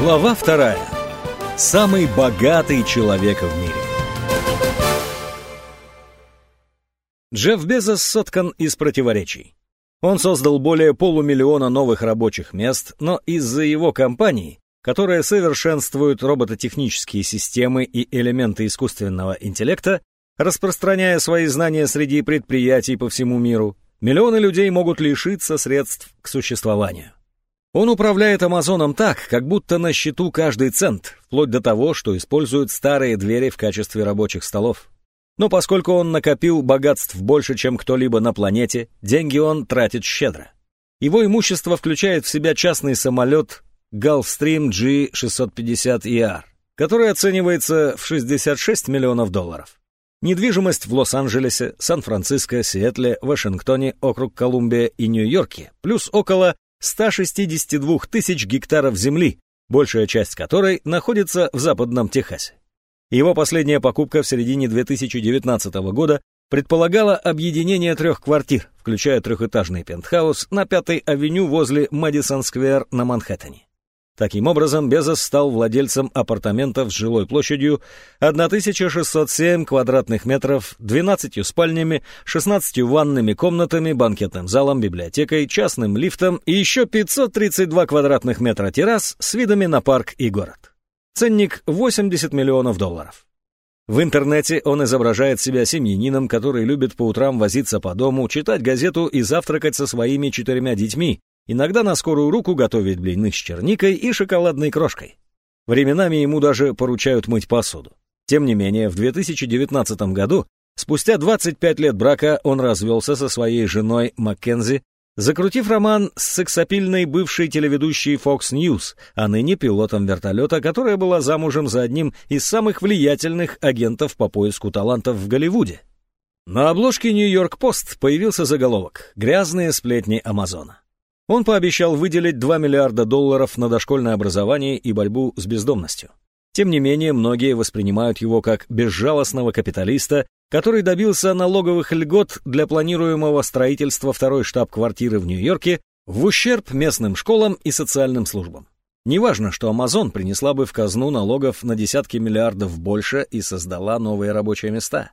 Глава вторая. Самый богатый человек в мире. Джефф Безос соткан из противоречий. Он создал более полумиллиона новых рабочих мест, но из-за его компании, которая совершенствует робототехнические системы и элементы искусственного интеллекта, распространяя свои знания среди предприятий по всему миру, миллионы людей могут лишиться средств к существованию. Он управляет Амазоном так, как будто на счету каждый цент, вплоть до того, что использует старые двери в качестве рабочих столов. Но поскольку он накопил богатств больше, чем кто-либо на планете, деньги он тратит щедро. Его имущество включает в себя частный самолет Gulfstream G650ER, который оценивается в 66 миллионов долларов. Недвижимость в Лос-Анджелесе, Сан-Франциско, Сиэтле, Вашингтоне, округ Колумбия и Нью-Йорке, плюс около 162 тысяч гектаров земли, большая часть которой находится в западном Техасе. Его последняя покупка в середине 2019 года предполагала объединение трех квартир, включая трехэтажный пентхаус на Пятой авеню возле Мэдисон-сквер на Манхэттене. Таким образом, Безос стал владельцем апартаментов с жилой площадью 1607 квадратных метров, 12 спальнями, 16 ванными комнатами, банкетным залом, библиотекой, частным лифтом и еще 532 квадратных метра террас с видами на парк и город. Ценник 80 миллионов долларов. В интернете он изображает себя семьянином, который любит по утрам возиться по дому, читать газету и завтракать со своими четырьмя детьми, Иногда на скорую руку готовит блины с черникой и шоколадной крошкой. Временами ему даже поручают мыть посуду. Тем не менее, в 2019 году, спустя 25 лет брака, он развелся со своей женой Маккензи, закрутив роман с сексапильной бывшей телеведущей Fox News, а ныне пилотом вертолета, которая была замужем за одним из самых влиятельных агентов по поиску талантов в Голливуде. На обложке Нью-Йорк Пост появился заголовок «Грязные сплетни Амазона». Он пообещал выделить 2 миллиарда долларов на дошкольное образование и борьбу с бездомностью. Тем не менее, многие воспринимают его как безжалостного капиталиста, который добился налоговых льгот для планируемого строительства второй штаб-квартиры в Нью-Йорке в ущерб местным школам и социальным службам. Неважно, что Amazon принесла бы в казну налогов на десятки миллиардов больше и создала новые рабочие места.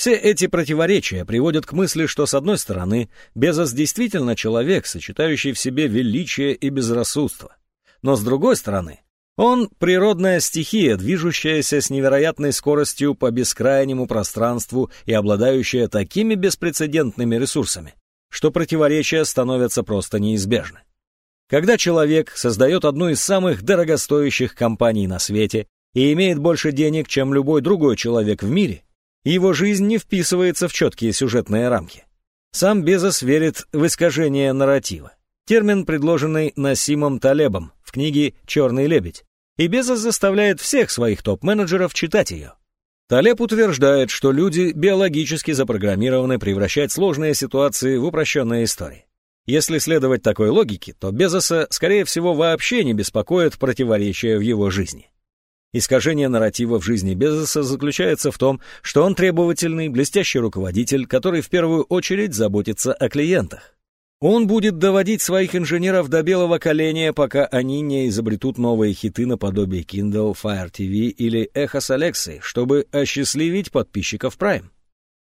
Все эти противоречия приводят к мысли, что, с одной стороны, Безос действительно человек, сочетающий в себе величие и безрассудство. Но, с другой стороны, он — природная стихия, движущаяся с невероятной скоростью по бескрайнему пространству и обладающая такими беспрецедентными ресурсами, что противоречия становятся просто неизбежны. Когда человек создает одну из самых дорогостоящих компаний на свете и имеет больше денег, чем любой другой человек в мире — его жизнь не вписывается в четкие сюжетные рамки. Сам Безос верит в искажение нарратива. Термин, предложенный Насимом Талебом в книге «Черный лебедь», и Безос заставляет всех своих топ-менеджеров читать ее. Талеб утверждает, что люди биологически запрограммированы превращать сложные ситуации в упрощенные истории. Если следовать такой логике, то Безоса, скорее всего, вообще не беспокоит противоречия в его жизни. Искажение нарратива в жизни Безоса заключается в том, что он требовательный, блестящий руководитель, который в первую очередь заботится о клиентах. Он будет доводить своих инженеров до белого коленя, пока они не изобретут новые хиты наподобие Kindle, Fire TV или Echo с Alexa, чтобы осчастливить подписчиков Prime.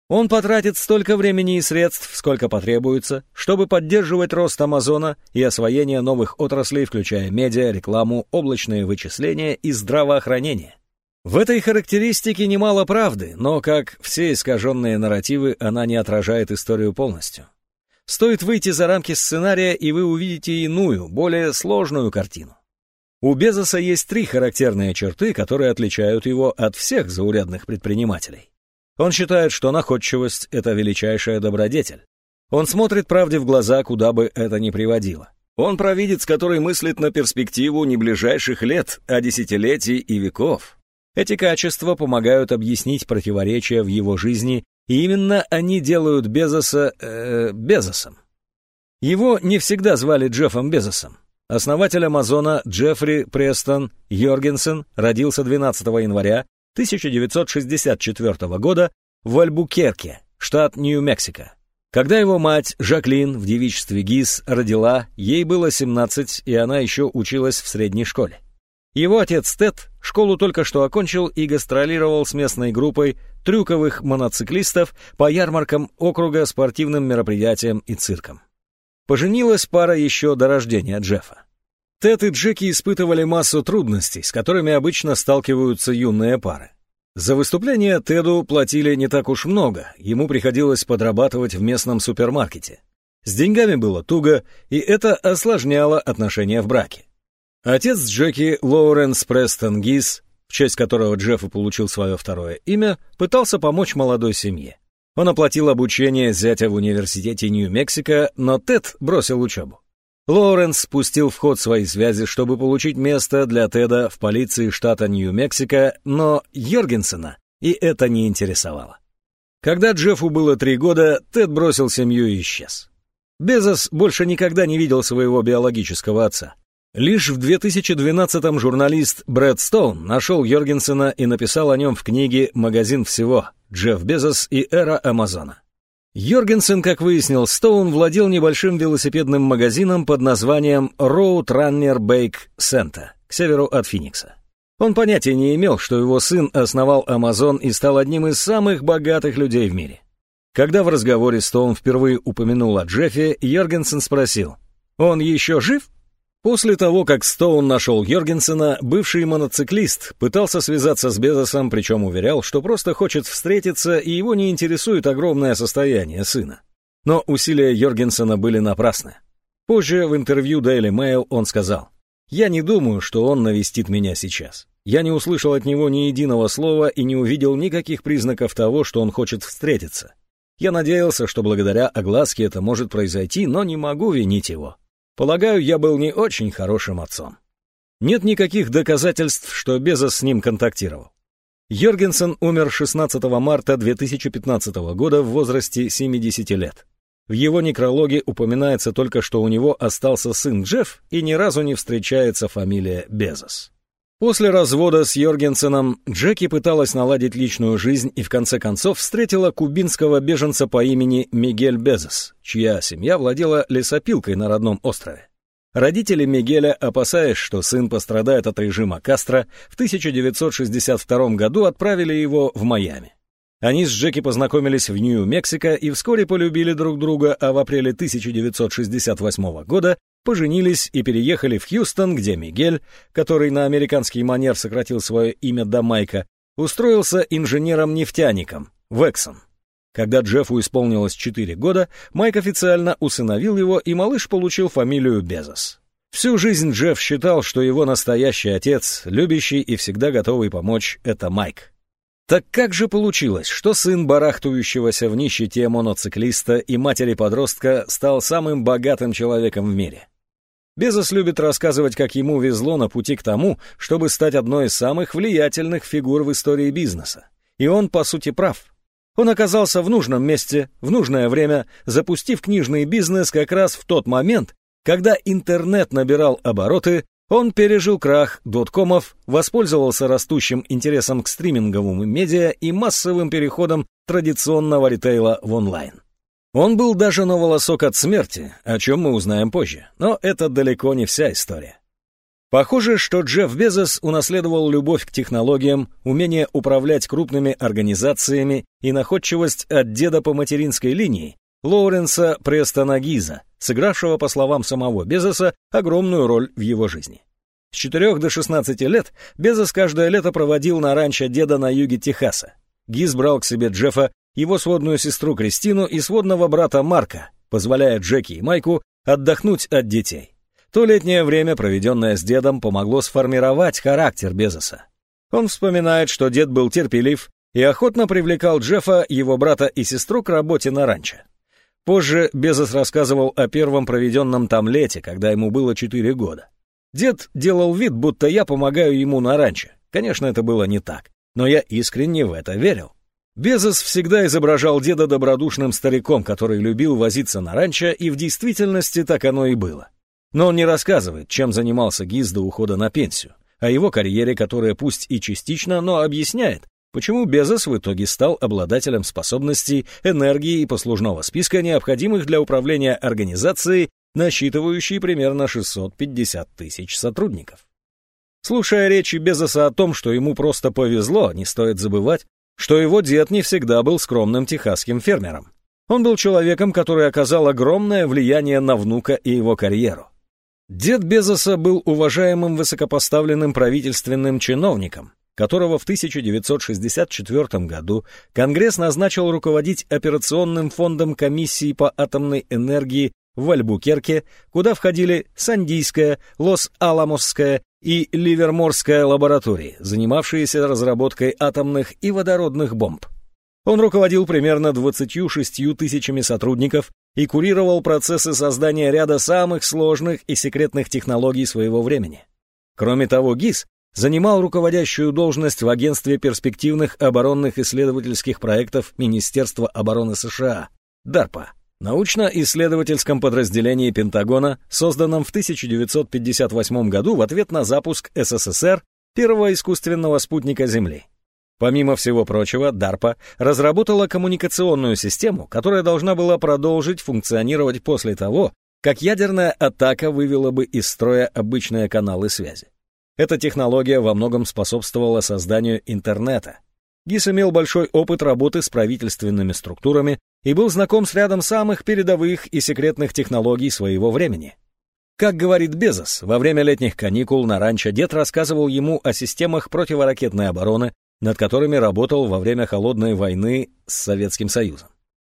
Он потратит столько времени и средств, сколько потребуется, чтобы поддерживать рост Амазона и освоение новых отраслей, включая медиа, рекламу, облачные вычисления и здравоохранение. В этой характеристике немало правды, но, как все искаженные нарративы, она не отражает историю полностью. Стоит выйти за рамки сценария, и вы увидите иную, более сложную картину. У Безоса есть три характерные черты, которые отличают его от всех заурядных предпринимателей. Он считает, что находчивость — это величайшая добродетель. Он смотрит правде в глаза, куда бы это ни приводило. Он провидец, который мыслит на перспективу не ближайших лет, а десятилетий и веков. Эти качества помогают объяснить противоречия в его жизни, и именно они делают Безоса... Э, Безосом. Его не всегда звали Джеффом Безосом. Основатель Амазона Джеффри Престон Йоргенсен родился 12 января 1964 года в Альбукерке, штат Нью-Мексико. Когда его мать, Жаклин, в девичестве Гиз, родила, ей было 17, и она еще училась в средней школе. Его отец Тед школу только что окончил и гастролировал с местной группой трюковых моноциклистов по ярмаркам округа, спортивным мероприятиям и циркам. Поженилась пара еще до рождения Джеффа. Тед и Джеки испытывали массу трудностей, с которыми обычно сталкиваются юные пары. За выступление Теду платили не так уж много, ему приходилось подрабатывать в местном супермаркете. С деньгами было туго, и это осложняло отношения в браке. Отец Джеки, Лоуренс Престон Гис, в честь которого Джефф получил свое второе имя, пытался помочь молодой семье. Он оплатил обучение зятя в университете Нью-Мексико, но Тед бросил учебу. Лоуренс спустил в ход свои связи, чтобы получить место для Теда в полиции штата Нью-Мексико, но Йоргенсена и это не интересовало. Когда Джеффу было три года, Тед бросил семью и исчез. Безос больше никогда не видел своего биологического отца. Лишь в 2012-м журналист Брэд Стоун нашел Йоргенсена и написал о нем в книге «Магазин всего. Джефф Безос и эра Амазона». Йоргенсен, как выяснил Стоун, владел небольшим велосипедным магазином под названием Road Runner Bake Center к северу от Финикса. Он понятия не имел, что его сын основал Амазон и стал одним из самых богатых людей в мире. Когда в разговоре Стоун впервые упомянул о Джеффе, Йоргенсен спросил, «Он еще жив?» После того, как Стоун нашел Йоргенсена, бывший моноциклист пытался связаться с Безосом, причем уверял, что просто хочет встретиться и его не интересует огромное состояние сына. Но усилия Йоргенсена были напрасны. Позже в интервью Daily Mail он сказал, «Я не думаю, что он навестит меня сейчас. Я не услышал от него ни единого слова и не увидел никаких признаков того, что он хочет встретиться. Я надеялся, что благодаря огласке это может произойти, но не могу винить его». Полагаю, я был не очень хорошим отцом. Нет никаких доказательств, что Безос с ним контактировал. Йоргенсен умер 16 марта 2015 года в возрасте 70 лет. В его некрологе упоминается только, что у него остался сын Джефф и ни разу не встречается фамилия Безос. После развода с Йоргенсеном Джеки пыталась наладить личную жизнь и в конце концов встретила кубинского беженца по имени Мигель Безос, чья семья владела лесопилкой на родном острове. Родители Мигеля, опасаясь, что сын пострадает от режима Кастро, в 1962 году отправили его в Майами. Они с Джеки познакомились в Нью-Мексико и вскоре полюбили друг друга, а в апреле 1968 года поженились и переехали в Хьюстон, где Мигель, который на американский манер сократил свое имя до Майка, устроился инженером-нефтяником в Эксон. Когда Джеффу исполнилось 4 года, Майк официально усыновил его, и малыш получил фамилию Безос. Всю жизнь Джефф считал, что его настоящий отец, любящий и всегда готовый помочь, это Майк. Так как же получилось, что сын барахтующегося в нищете моноциклиста и матери-подростка стал самым богатым человеком в мире? Безос любит рассказывать, как ему везло на пути к тому, чтобы стать одной из самых влиятельных фигур в истории бизнеса. И он, по сути, прав. Он оказался в нужном месте, в нужное время, запустив книжный бизнес как раз в тот момент, когда интернет набирал обороты, он пережил крах доткомов, воспользовался растущим интересом к стриминговому медиа и массовым переходом традиционного ритейла в онлайн. Он был даже на волосок от смерти, о чем мы узнаем позже, но это далеко не вся история. Похоже, что Джефф Безос унаследовал любовь к технологиям, умение управлять крупными организациями и находчивость от деда по материнской линии Лоуренса Престона Гиза, сыгравшего, по словам самого Безоса, огромную роль в его жизни. С 4 до 16 лет Безос каждое лето проводил на ранчо деда на юге Техаса. Гиз брал к себе Джеффа его сводную сестру Кристину и сводного брата Марка, позволяя Джеки и Майку отдохнуть от детей. То летнее время, проведенное с дедом, помогло сформировать характер Безоса. Он вспоминает, что дед был терпелив и охотно привлекал Джеффа, его брата и сестру к работе на ранчо. Позже Безос рассказывал о первом проведенном там лете, когда ему было 4 года. Дед делал вид, будто я помогаю ему на ранчо. Конечно, это было не так, но я искренне в это верил. Безос всегда изображал деда добродушным стариком, который любил возиться на ранчо, и в действительности так оно и было. Но он не рассказывает, чем занимался Гиз до ухода на пенсию, о его карьере, которая пусть и частично, но объясняет, почему Безос в итоге стал обладателем способностей, энергии и послужного списка, необходимых для управления организацией, насчитывающей примерно 650 тысяч сотрудников. Слушая речи Безоса о том, что ему просто повезло, не стоит забывать, что его дед не всегда был скромным техасским фермером. Он был человеком, который оказал огромное влияние на внука и его карьеру. Дед Безоса был уважаемым высокопоставленным правительственным чиновником, которого в 1964 году Конгресс назначил руководить операционным фондом комиссии по атомной энергии в Альбукерке, куда входили Сандийская, Лос-Аламосская и Ливерморская лаборатории, занимавшиеся разработкой атомных и водородных бомб. Он руководил примерно 26 тысячами сотрудников и курировал процессы создания ряда самых сложных и секретных технологий своего времени. Кроме того, ГИС занимал руководящую должность в Агентстве перспективных оборонных исследовательских проектов Министерства обороны США, DARPA, научно-исследовательском подразделении Пентагона, созданном в 1958 году в ответ на запуск СССР первого искусственного спутника Земли. Помимо всего прочего, DARPA разработала коммуникационную систему, которая должна была продолжить функционировать после того, как ядерная атака вывела бы из строя обычные каналы связи. Эта технология во многом способствовала созданию интернета. ГИС имел большой опыт работы с правительственными структурами и был знаком с рядом самых передовых и секретных технологий своего времени. Как говорит Безос, во время летних каникул на ранчо дед рассказывал ему о системах противоракетной обороны, над которыми работал во время Холодной войны с Советским Союзом.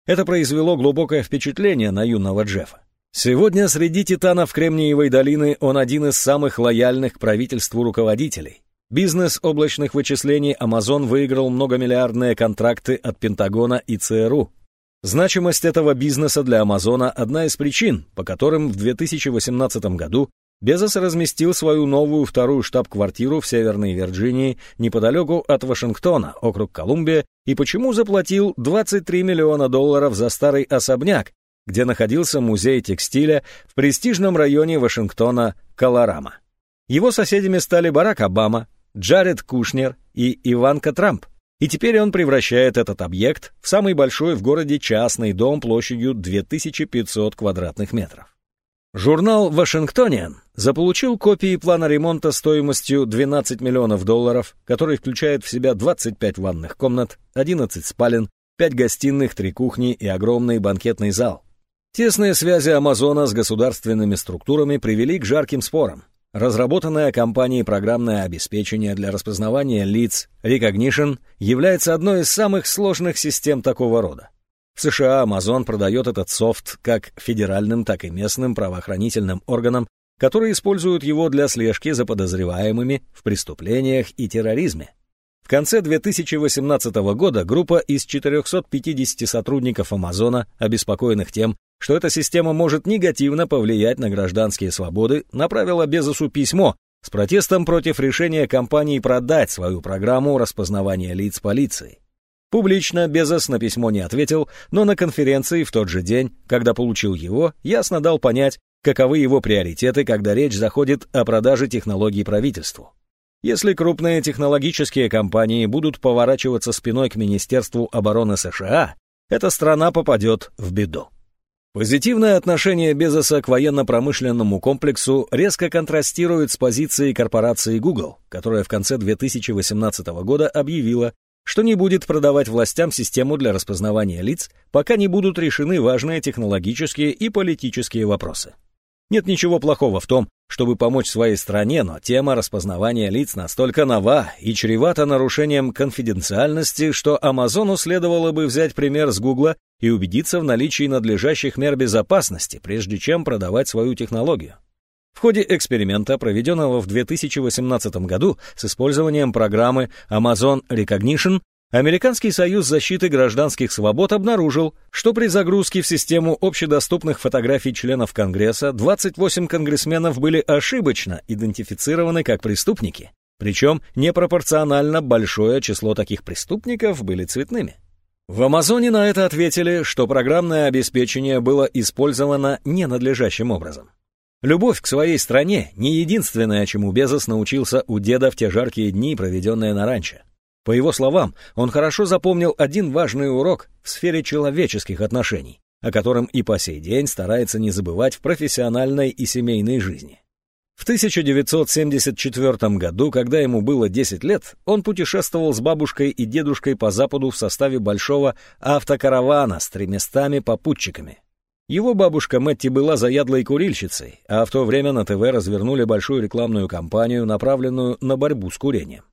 Это произвело глубокое впечатление на юного Джеффа. Сегодня среди титанов Кремниевой долины он один из самых лояльных к правительству руководителей. Бизнес облачных вычислений Amazon выиграл многомиллиардные контракты от Пентагона и ЦРУ. Значимость этого бизнеса для Амазона – одна из причин, по которым в 2018 году Безос разместил свою новую вторую штаб-квартиру в Северной Вирджинии, неподалеку от Вашингтона, округ Колумбия, и почему заплатил 23 миллиона долларов за старый особняк, где находился музей текстиля в престижном районе Вашингтона Колорама. Его соседями стали Барак Обама, Джаред Кушнер и Иванка Трамп. И теперь он превращает этот объект в самый большой в городе частный дом площадью 2500 квадратных метров. Журнал «Вашингтониан» заполучил копии плана ремонта стоимостью 12 миллионов долларов, который включает в себя 25 ванных комнат, 11 спален, 5 гостиных, 3 кухни и огромный банкетный зал. Тесные связи Амазона с государственными структурами привели к жарким спорам. Разработанная компанией программное обеспечение для распознавания лиц Recognition является одной из самых сложных систем такого рода. В США Amazon продает этот софт как федеральным, так и местным правоохранительным органам, которые используют его для слежки за подозреваемыми в преступлениях и терроризме. В конце 2018 года группа из 450 сотрудников Амазона, обеспокоенных тем, что эта система может негативно повлиять на гражданские свободы, направила Безосу письмо с протестом против решения компании продать свою программу распознавания лиц полиции. Публично Безос на письмо не ответил, но на конференции в тот же день, когда получил его, ясно дал понять, каковы его приоритеты, когда речь заходит о продаже технологий правительству. Если крупные технологические компании будут поворачиваться спиной к Министерству обороны США, эта страна попадет в беду. Позитивное отношение Безоса к военно-промышленному комплексу резко контрастирует с позицией корпорации Google, которая в конце 2018 года объявила, что не будет продавать властям систему для распознавания лиц, пока не будут решены важные технологические и политические вопросы. Нет ничего плохого в том, чтобы помочь своей стране, но тема распознавания лиц настолько нова и чревата нарушением конфиденциальности, что Амазону следовало бы взять пример с Гугла и убедиться в наличии надлежащих мер безопасности, прежде чем продавать свою технологию. В ходе эксперимента, проведенного в 2018 году с использованием программы Amazon Recognition, Американский союз защиты гражданских свобод обнаружил, что при загрузке в систему общедоступных фотографий членов Конгресса 28 конгрессменов были ошибочно идентифицированы как преступники, причем непропорционально большое число таких преступников были цветными. В Амазоне на это ответили, что программное обеспечение было использовано ненадлежащим образом. Любовь к своей стране — не единственное, чему Безос научился у деда в те жаркие дни, проведенные на ранчо. По его словам, он хорошо запомнил один важный урок в сфере человеческих отношений, о котором и по сей день старается не забывать в профессиональной и семейной жизни. В 1974 году, когда ему было 10 лет, он путешествовал с бабушкой и дедушкой по Западу в составе большого автокаравана с тремястами попутчиками. Его бабушка Мэтти была заядлой курильщицей, а в то время на ТВ развернули большую рекламную кампанию, направленную на борьбу с курением.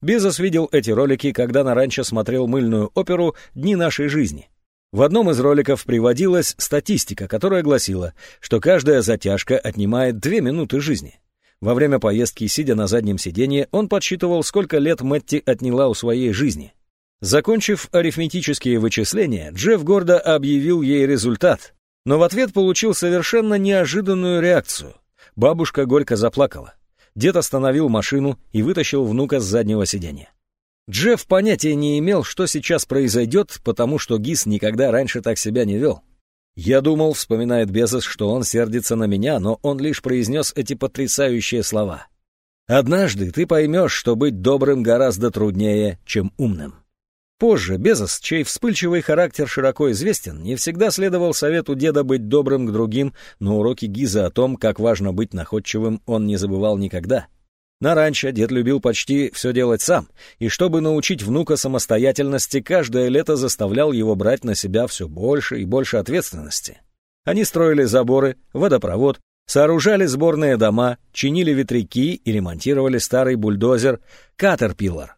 Безос видел эти ролики, когда на ранчо смотрел мыльную оперу «Дни нашей жизни». В одном из роликов приводилась статистика, которая гласила, что каждая затяжка отнимает две минуты жизни. Во время поездки, сидя на заднем сиденье, он подсчитывал, сколько лет Мэтти отняла у своей жизни. Закончив арифметические вычисления, Джефф гордо объявил ей результат, но в ответ получил совершенно неожиданную реакцию. Бабушка горько заплакала. Дед остановил машину и вытащил внука с заднего сиденья. Джефф понятия не имел, что сейчас произойдет, потому что Гис никогда раньше так себя не вел. «Я думал», — вспоминает Безос, — «что он сердится на меня, но он лишь произнес эти потрясающие слова. Однажды ты поймешь, что быть добрым гораздо труднее, чем умным». Позже Безос, чей вспыльчивый характер широко известен, не всегда следовал совету деда быть добрым к другим, но уроки Гиза о том, как важно быть находчивым, он не забывал никогда. На ранчо дед любил почти все делать сам, и чтобы научить внука самостоятельности, каждое лето заставлял его брать на себя все больше и больше ответственности. Они строили заборы, водопровод, сооружали сборные дома, чинили ветряки и ремонтировали старый бульдозер «Катерпиллар».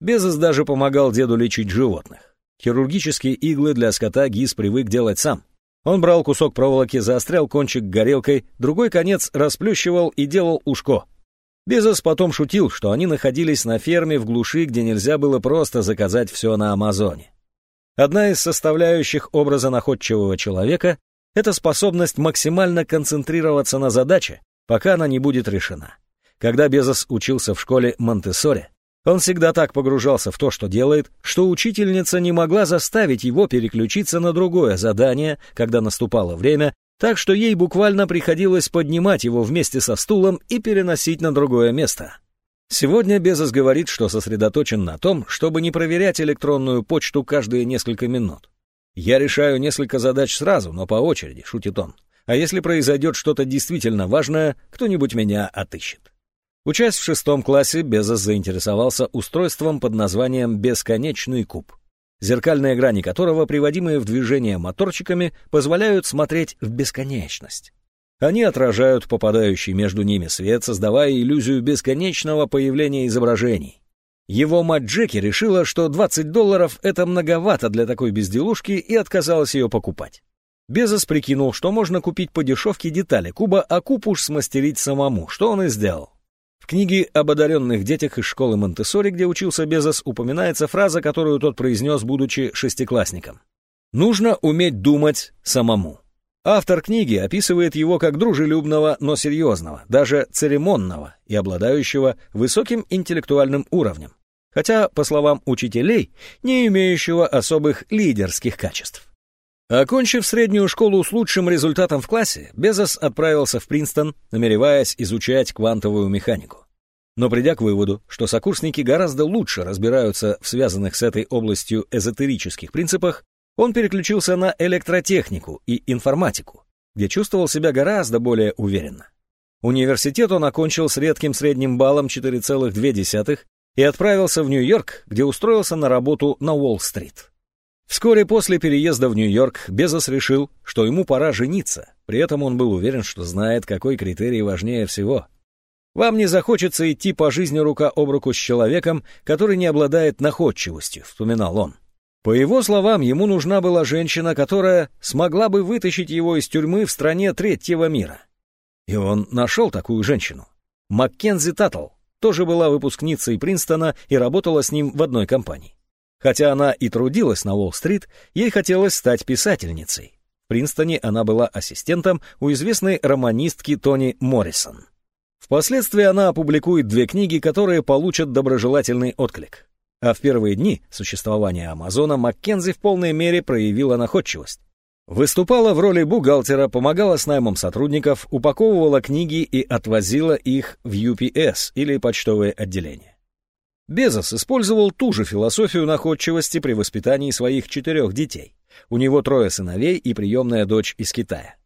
Безос даже помогал деду лечить животных. Хирургические иглы для скота Гиз привык делать сам. Он брал кусок проволоки, заострял кончик горелкой, другой конец расплющивал и делал ушко — Безос потом шутил, что они находились на ферме в глуши, где нельзя было просто заказать все на Амазоне. Одна из составляющих образа находчивого человека — это способность максимально концентрироваться на задаче, пока она не будет решена. Когда Безос учился в школе Монтессори, он всегда так погружался в то, что делает, что учительница не могла заставить его переключиться на другое задание, когда наступало время, так что ей буквально приходилось поднимать его вместе со стулом и переносить на другое место. Сегодня Безос говорит, что сосредоточен на том, чтобы не проверять электронную почту каждые несколько минут. «Я решаю несколько задач сразу, но по очереди», — шутит он. «А если произойдет что-то действительно важное, кто-нибудь меня отыщет». Учась в шестом классе, Безос заинтересовался устройством под названием «бесконечный куб» зеркальные грани которого, приводимые в движение моторчиками, позволяют смотреть в бесконечность. Они отражают попадающий между ними свет, создавая иллюзию бесконечного появления изображений. Его мать Джеки решила, что 20 долларов — это многовато для такой безделушки и отказалась ее покупать. Безос прикинул, что можно купить по дешевке детали куба, а куб уж смастерить самому, что он и сделал. Книге об одаренных детях из школы Монтессори, где учился Безос, упоминается фраза, которую тот произнес, будучи шестиклассником. «Нужно уметь думать самому». Автор книги описывает его как дружелюбного, но серьезного, даже церемонного и обладающего высоким интеллектуальным уровнем, хотя, по словам учителей, не имеющего особых лидерских качеств. Окончив среднюю школу с лучшим результатом в классе, Безос отправился в Принстон, намереваясь изучать квантовую механику. Но придя к выводу, что сокурсники гораздо лучше разбираются в связанных с этой областью эзотерических принципах, он переключился на электротехнику и информатику, где чувствовал себя гораздо более уверенно. Университет он окончил с редким средним баллом 4,2 и отправился в Нью-Йорк, где устроился на работу на Уолл-стрит. Вскоре после переезда в Нью-Йорк Безос решил, что ему пора жениться. При этом он был уверен, что знает, какой критерий важнее всего. «Вам не захочется идти по жизни рука об руку с человеком, который не обладает находчивостью», — вспоминал он. По его словам, ему нужна была женщина, которая смогла бы вытащить его из тюрьмы в стране третьего мира. И он нашел такую женщину. Маккензи Таттл тоже была выпускницей Принстона и работала с ним в одной компании. Хотя она и трудилась на Уолл-стрит, ей хотелось стать писательницей. В Принстоне она была ассистентом у известной романистки Тони Моррисон. Впоследствии она опубликует две книги, которые получат доброжелательный отклик. А в первые дни существования Амазона Маккензи в полной мере проявила находчивость. Выступала в роли бухгалтера, помогала с наймом сотрудников, упаковывала книги и отвозила их в UPS или почтовое отделение. Безос использовал ту же философию находчивости при воспитании своих четырех детей. У него трое сыновей и приемная дочь из Китая.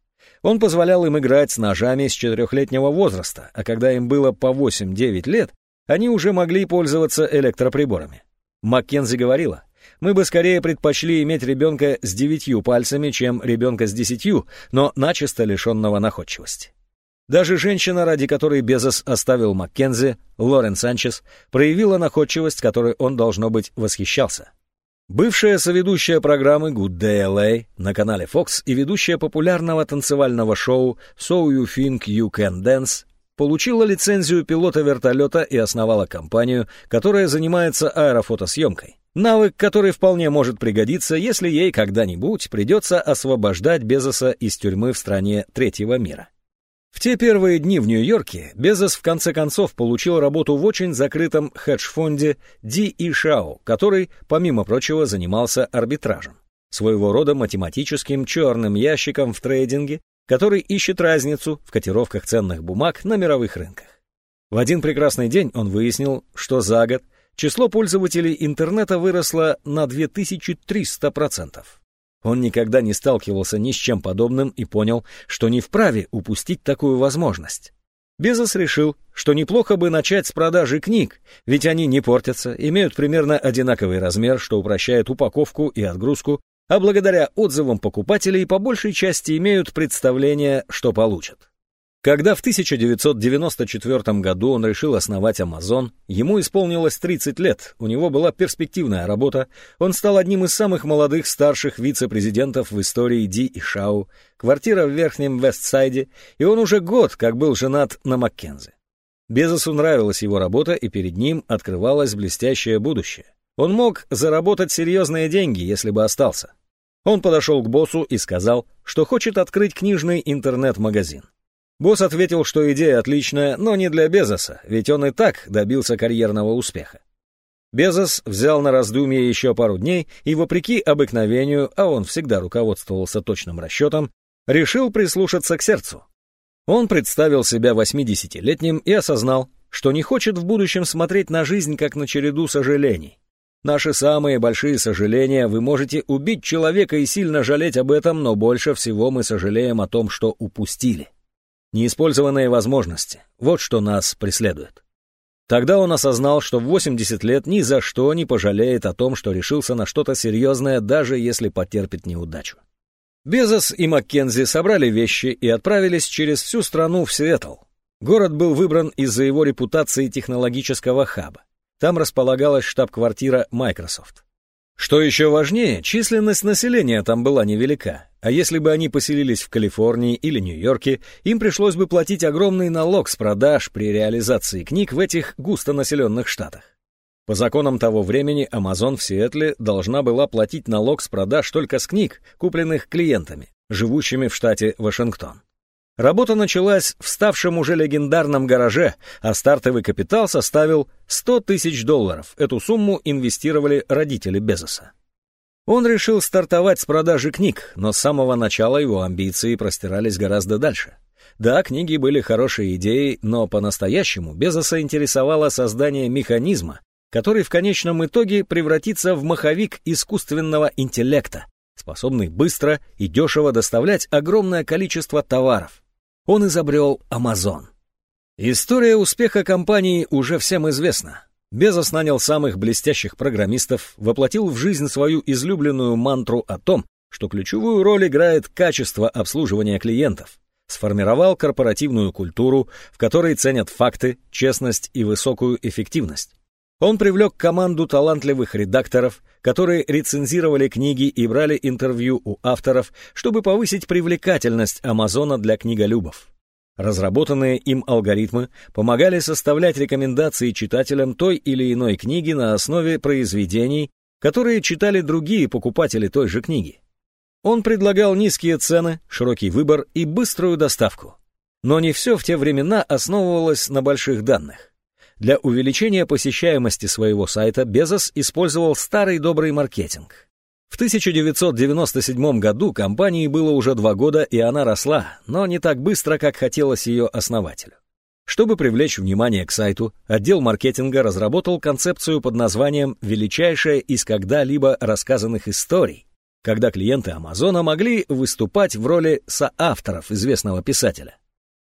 Он позволял им играть с ножами с четырехлетнего возраста, а когда им было по 8-9 лет, они уже могли пользоваться электроприборами. Маккензи говорила, мы бы скорее предпочли иметь ребенка с девятью пальцами, чем ребенка с десятью, но начисто лишенного находчивости. Даже женщина, ради которой Безос оставил Маккензи, Лорен Санчес, проявила находчивость, которой он, должно быть, восхищался. Бывшая соведущая программы Good Day LA на канале Fox и ведущая популярного танцевального шоу So You Think You Can Dance получила лицензию пилота вертолета и основала компанию, которая занимается аэрофотосъемкой. Навык, который вполне может пригодиться, если ей когда-нибудь придется освобождать Безоса из тюрьмы в стране третьего мира. В те первые дни в Нью-Йорке Безос в конце концов получил работу в очень закрытом хедж-фонде Ди и Шау, который, помимо прочего, занимался арбитражем, своего рода математическим черным ящиком в трейдинге, который ищет разницу в котировках ценных бумаг на мировых рынках. В один прекрасный день он выяснил, что за год число пользователей интернета выросло на 2300%. Он никогда не сталкивался ни с чем подобным и понял, что не вправе упустить такую возможность. Безос решил, что неплохо бы начать с продажи книг, ведь они не портятся, имеют примерно одинаковый размер, что упрощает упаковку и отгрузку, а благодаря отзывам покупателей по большей части имеют представление, что получат. Когда в 1994 году он решил основать Amazon, ему исполнилось 30 лет, у него была перспективная работа, он стал одним из самых молодых старших вице-президентов в истории Ди и Шау, квартира в Верхнем Вестсайде, и он уже год как был женат на Маккензи. Безосу нравилась его работа, и перед ним открывалось блестящее будущее. Он мог заработать серьезные деньги, если бы остался. Он подошел к боссу и сказал, что хочет открыть книжный интернет-магазин. Босс ответил, что идея отличная, но не для Безоса, ведь он и так добился карьерного успеха. Безос взял на раздумье еще пару дней и, вопреки обыкновению, а он всегда руководствовался точным расчетом, решил прислушаться к сердцу. Он представил себя 80-летним и осознал, что не хочет в будущем смотреть на жизнь как на череду сожалений. Наши самые большие сожаления вы можете убить человека и сильно жалеть об этом, но больше всего мы сожалеем о том, что упустили. Неиспользованные возможности — вот что нас преследует. Тогда он осознал, что в 80 лет ни за что не пожалеет о том, что решился на что-то серьезное, даже если потерпит неудачу. Безос и Маккензи собрали вещи и отправились через всю страну в Сиэтл. Город был выбран из-за его репутации технологического хаба. Там располагалась штаб-квартира Microsoft. Что еще важнее, численность населения там была невелика, а если бы они поселились в Калифорнии или Нью-Йорке, им пришлось бы платить огромный налог с продаж при реализации книг в этих густонаселенных штатах. По законам того времени Amazon в Сиэтле должна была платить налог с продаж только с книг, купленных клиентами, живущими в штате Вашингтон. Работа началась в ставшем уже легендарном гараже, а стартовый капитал составил 100 тысяч долларов. Эту сумму инвестировали родители Безоса. Он решил стартовать с продажи книг, но с самого начала его амбиции простирались гораздо дальше. Да, книги были хорошей идеей, но по-настоящему Безоса интересовало создание механизма, который в конечном итоге превратится в маховик искусственного интеллекта, способный быстро и дешево доставлять огромное количество товаров он изобрел Amazon. История успеха компании уже всем известна. Безос нанял самых блестящих программистов, воплотил в жизнь свою излюбленную мантру о том, что ключевую роль играет качество обслуживания клиентов, сформировал корпоративную культуру, в которой ценят факты, честность и высокую эффективность. Он привлек команду талантливых редакторов, которые рецензировали книги и брали интервью у авторов, чтобы повысить привлекательность Амазона для книголюбов. Разработанные им алгоритмы помогали составлять рекомендации читателям той или иной книги на основе произведений, которые читали другие покупатели той же книги. Он предлагал низкие цены, широкий выбор и быструю доставку. Но не все в те времена основывалось на больших данных. Для увеличения посещаемости своего сайта Безос использовал старый добрый маркетинг. В 1997 году компании было уже два года, и она росла, но не так быстро, как хотелось ее основателю. Чтобы привлечь внимание к сайту, отдел маркетинга разработал концепцию под названием «Величайшая из когда-либо рассказанных историй», когда клиенты Амазона могли выступать в роли соавторов известного писателя.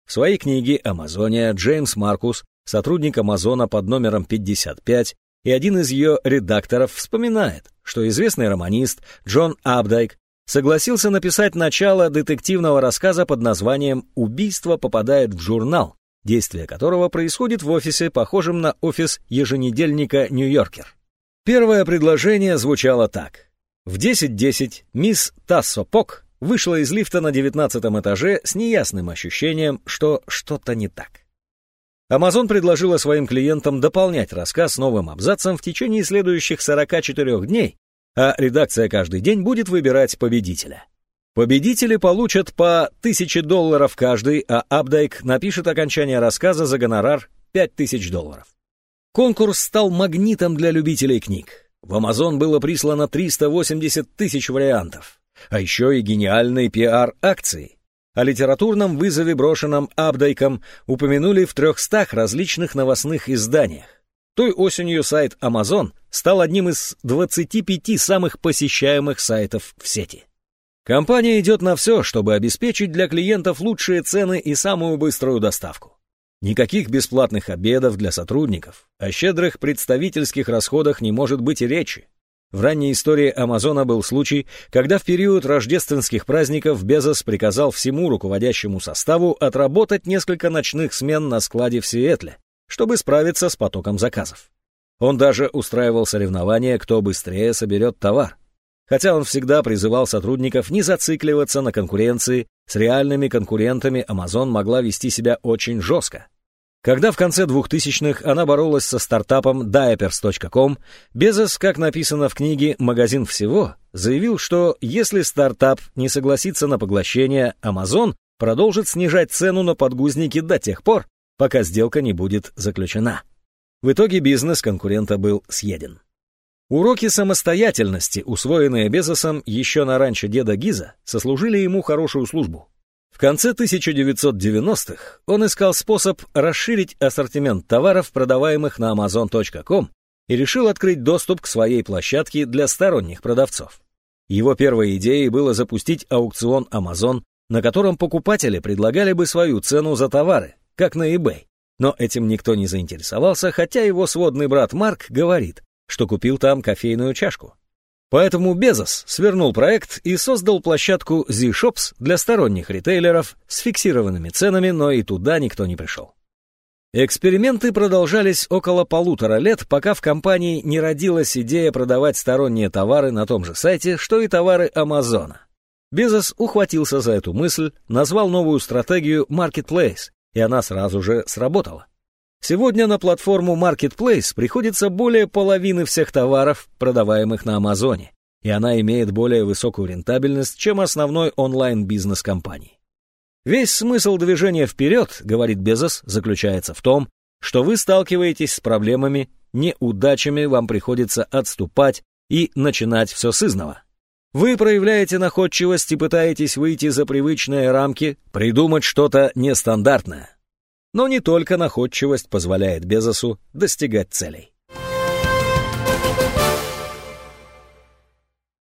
В своей книге «Амазония» Джеймс Маркус, сотрудник Амазона под номером 55, и один из ее редакторов вспоминает, что известный романист Джон Абдайк согласился написать начало детективного рассказа под названием «Убийство попадает в журнал», действие которого происходит в офисе, похожем на офис еженедельника «Нью-Йоркер». Первое предложение звучало так. В 10.10 мисс Тассо Пок вышла из лифта на девятнадцатом этаже с неясным ощущением, что что-то не так. Amazon предложила своим клиентам дополнять рассказ новым абзацем в течение следующих 44 дней, а редакция каждый день будет выбирать победителя. Победители получат по 1000 долларов каждый, а Абдайк напишет окончание рассказа за гонорар 5000 долларов. Конкурс стал магнитом для любителей книг. В Amazon было прислано 380 тысяч вариантов, а еще и гениальные пиар-акции. О литературном вызове, брошенном Абдайком, упомянули в 300 различных новостных изданиях. Той осенью сайт Amazon стал одним из 25 самых посещаемых сайтов в сети. Компания идет на все, чтобы обеспечить для клиентов лучшие цены и самую быструю доставку. Никаких бесплатных обедов для сотрудников, о щедрых представительских расходах не может быть и речи. В ранней истории Амазона был случай, когда в период рождественских праздников Безос приказал всему руководящему составу отработать несколько ночных смен на складе в Сиэтле, чтобы справиться с потоком заказов. Он даже устраивал соревнования, кто быстрее соберет товар хотя он всегда призывал сотрудников не зацикливаться на конкуренции, с реальными конкурентами Amazon могла вести себя очень жестко. Когда в конце 2000-х она боролась со стартапом Diapers.com, Безос, как написано в книге «Магазин всего», заявил, что если стартап не согласится на поглощение, Amazon продолжит снижать цену на подгузники до тех пор, пока сделка не будет заключена. В итоге бизнес конкурента был съеден. Уроки самостоятельности, усвоенные Безосом еще на ранчо деда Гиза, сослужили ему хорошую службу. В конце 1990-х он искал способ расширить ассортимент товаров, продаваемых на amazon.com, и решил открыть доступ к своей площадке для сторонних продавцов. Его первой идеей было запустить аукцион Amazon, на котором покупатели предлагали бы свою цену за товары, как на eBay. Но этим никто не заинтересовался, хотя его сводный брат Марк говорит, что купил там кофейную чашку. Поэтому Безос свернул проект и создал площадку Z-Shops для сторонних ритейлеров с фиксированными ценами, но и туда никто не пришел. Эксперименты продолжались около полутора лет, пока в компании не родилась идея продавать сторонние товары на том же сайте, что и товары Амазона. Безос ухватился за эту мысль, назвал новую стратегию Marketplace, и она сразу же сработала. Сегодня на платформу Marketplace приходится более половины всех товаров, продаваемых на Амазоне, и она имеет более высокую рентабельность, чем основной онлайн-бизнес компании. Весь смысл движения вперед, говорит Безос, заключается в том, что вы сталкиваетесь с проблемами, неудачами вам приходится отступать и начинать все с изного. Вы проявляете находчивость и пытаетесь выйти за привычные рамки, придумать что-то нестандартное. Но не только находчивость позволяет Безосу достигать целей.